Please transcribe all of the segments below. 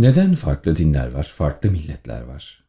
Neden farklı dinler var, farklı milletler var?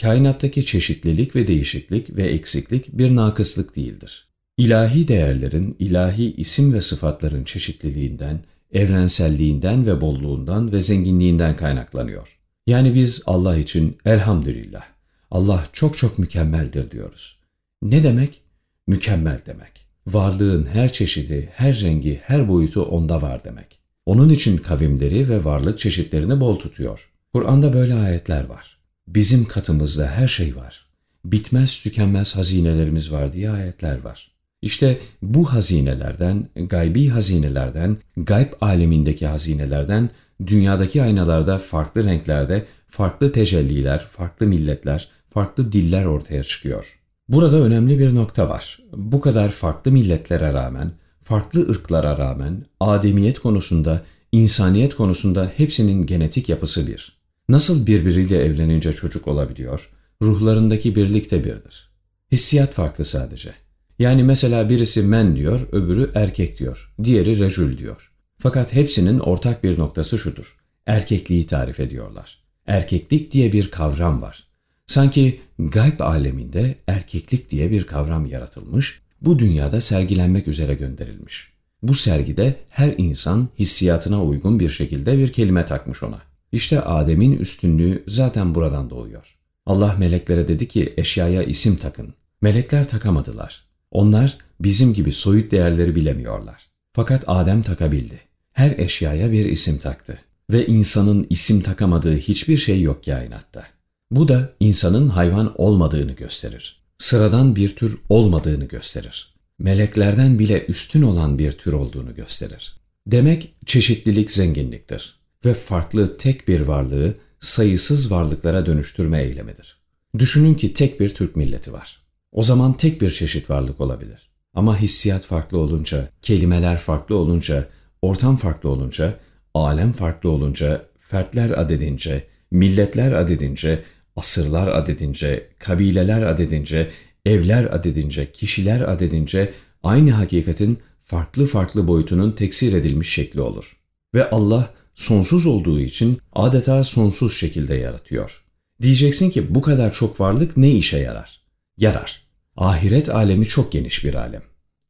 Kainattaki çeşitlilik ve değişiklik ve eksiklik bir nakıslık değildir. İlahi değerlerin, ilahi isim ve sıfatların çeşitliliğinden, evrenselliğinden ve bolluğundan ve zenginliğinden kaynaklanıyor. Yani biz Allah için elhamdülillah, Allah çok çok mükemmeldir diyoruz. Ne demek? Mükemmel demek. Varlığın her çeşidi, her rengi, her boyutu onda var demek. Onun için kavimleri ve varlık çeşitlerini bol tutuyor. Kur'an'da böyle ayetler var. Bizim katımızda her şey var. Bitmez tükenmez hazinelerimiz var diye ayetler var. İşte bu hazinelerden, gaybi hazinelerden, gayb alemindeki hazinelerden, dünyadaki aynalarda farklı renklerde, farklı tecelliler, farklı milletler, farklı diller ortaya çıkıyor. Burada önemli bir nokta var. Bu kadar farklı milletlere rağmen, farklı ırklara rağmen ademiyet konusunda, insaniyet konusunda hepsinin genetik yapısı bir. Nasıl birbiriyle evlenince çocuk olabiliyor, ruhlarındaki birlik de birdir. Hissiyat farklı sadece. Yani mesela birisi men diyor, öbürü erkek diyor, diğeri rejül diyor. Fakat hepsinin ortak bir noktası şudur. Erkekliği tarif ediyorlar. Erkeklik diye bir kavram var. Sanki gayb aleminde erkeklik diye bir kavram yaratılmış, bu dünyada sergilenmek üzere gönderilmiş. Bu sergide her insan hissiyatına uygun bir şekilde bir kelime takmış ona. İşte Adem'in üstünlüğü zaten buradan doğuyor. Allah meleklere dedi ki eşyaya isim takın. Melekler takamadılar. Onlar bizim gibi soyut değerleri bilemiyorlar. Fakat Adem takabildi. Her eşyaya bir isim taktı. Ve insanın isim takamadığı hiçbir şey yok kainatta. Bu da insanın hayvan olmadığını gösterir. Sıradan bir tür olmadığını gösterir. Meleklerden bile üstün olan bir tür olduğunu gösterir. Demek çeşitlilik zenginliktir ve farklı tek bir varlığı sayısız varlıklara dönüştürme eylemidir. Düşünün ki tek bir Türk milleti var. O zaman tek bir çeşit varlık olabilir. Ama hissiyat farklı olunca, kelimeler farklı olunca, ortam farklı olunca, alem farklı olunca, fertler adedince, milletler adedince, asırlar adedince, kabileler adedince, evler adedince, kişiler adedince aynı hakikatin farklı farklı boyutunun teksir edilmiş şekli olur. Ve Allah sonsuz olduğu için adeta sonsuz şekilde yaratıyor. Diyeceksin ki bu kadar çok varlık ne işe yarar? Yarar. Ahiret alemi çok geniş bir alem.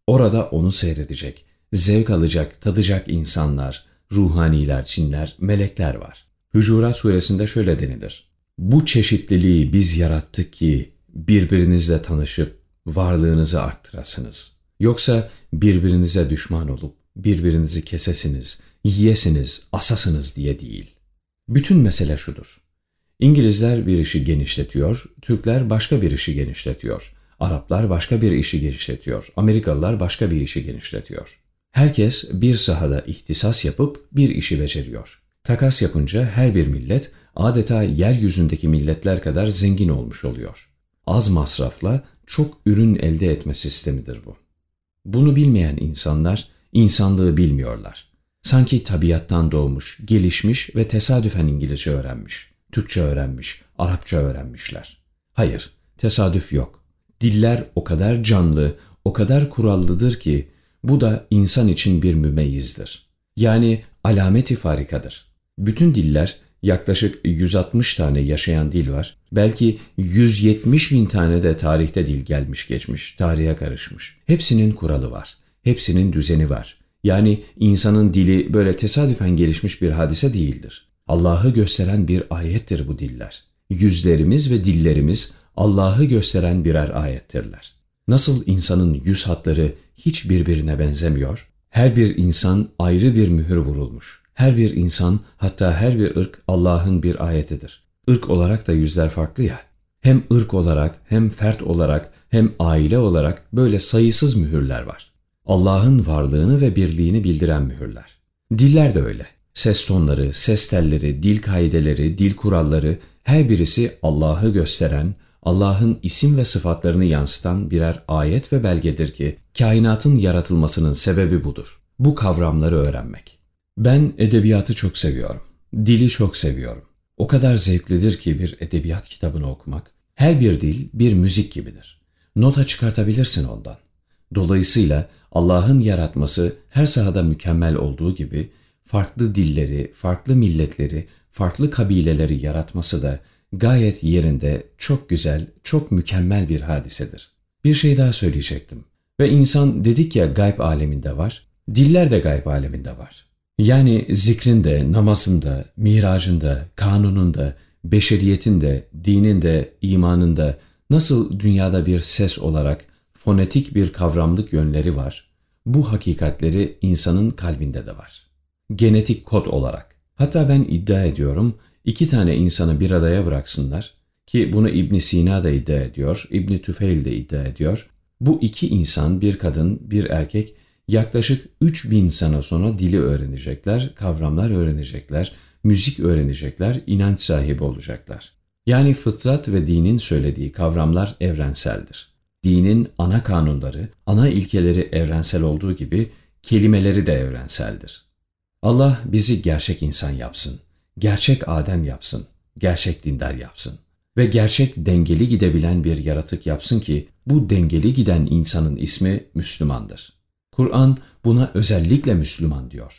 Orada onu seyredecek, zevk alacak, tadacak insanlar, ruhaniler, cinler, melekler var. Hücurat suresinde şöyle denilir. Bu çeşitliliği biz yarattık ki birbirinizle tanışıp varlığınızı arttırasınız. Yoksa birbirinize düşman olup birbirinizi kesesiniz, yiyesiniz, asasınız diye değil. Bütün mesele şudur. İngilizler bir işi genişletiyor, Türkler başka bir işi genişletiyor. Araplar başka bir işi genişletiyor, Amerikalılar başka bir işi genişletiyor. Herkes bir sahada ihtisas yapıp bir işi beceriyor. Takas yapınca her bir millet adeta yeryüzündeki milletler kadar zengin olmuş oluyor. Az masrafla çok ürün elde etme sistemidir bu. Bunu bilmeyen insanlar insanlığı bilmiyorlar. Sanki tabiattan doğmuş, gelişmiş ve tesadüfen İngilizce öğrenmiş, Türkçe öğrenmiş, Arapça öğrenmişler. Hayır, tesadüf yok. Diller o kadar canlı, o kadar kurallıdır ki bu da insan için bir mümeyizdir. Yani alameti farikadır. Bütün diller yaklaşık 160 tane yaşayan dil var. Belki 170 bin tane de tarihte dil gelmiş geçmiş, tarihe karışmış. Hepsinin kuralı var. Hepsinin düzeni var. Yani insanın dili böyle tesadüfen gelişmiş bir hadise değildir. Allah'ı gösteren bir ayettir bu diller. Yüzlerimiz ve dillerimiz Allah'ı gösteren birer ayettirler. Nasıl insanın yüz hatları hiç birbirine benzemiyor, her bir insan ayrı bir mühür vurulmuş. Her bir insan hatta her bir ırk Allah'ın bir ayetidir. Irk olarak da yüzler farklı ya. Hem ırk olarak hem fert olarak hem aile olarak böyle sayısız mühürler var. Allah'ın varlığını ve birliğini bildiren mühürler. Diller de öyle. Ses tonları, ses telleri, dil kaideleri, dil kuralları her birisi Allah'ı gösteren, Allah'ın isim ve sıfatlarını yansıtan birer ayet ve belgedir ki kainatın yaratılmasının sebebi budur. Bu kavramları öğrenmek. Ben edebiyatı çok seviyorum. Dili çok seviyorum. O kadar zevklidir ki bir edebiyat kitabını okumak. Her bir dil bir müzik gibidir. Nota çıkartabilirsin ondan. Dolayısıyla Allah'ın yaratması her sahada mükemmel olduğu gibi farklı dilleri, farklı milletleri, farklı kabileleri yaratması da gayet yerinde, çok güzel, çok mükemmel bir hadisedir. Bir şey daha söyleyecektim. Ve insan dedik ya gayb aleminde var, diller de gayb aleminde var. Yani zikrinde, namazında, miracında, kanununda, beşeriyetinde, dininde, imanında nasıl dünyada bir ses olarak fonetik bir kavramlık yönleri var, bu hakikatleri insanın kalbinde de var. Genetik kod olarak. Hatta ben iddia ediyorum, iki tane insanı bir adaya bıraksınlar ki bunu İbn Sina da iddia ediyor, İbn Tüfeil de iddia ediyor. Bu iki insan, bir kadın, bir erkek yaklaşık 3000 sene sonra dili öğrenecekler, kavramlar öğrenecekler, müzik öğrenecekler, inanç sahibi olacaklar. Yani fıtrat ve dinin söylediği kavramlar evrenseldir. Dinin ana kanunları, ana ilkeleri evrensel olduğu gibi kelimeleri de evrenseldir. Allah bizi gerçek insan yapsın, gerçek Adem yapsın, gerçek dindar yapsın ve gerçek dengeli gidebilen bir yaratık yapsın ki bu dengeli giden insanın ismi Müslümandır. Kur'an buna özellikle Müslüman diyor.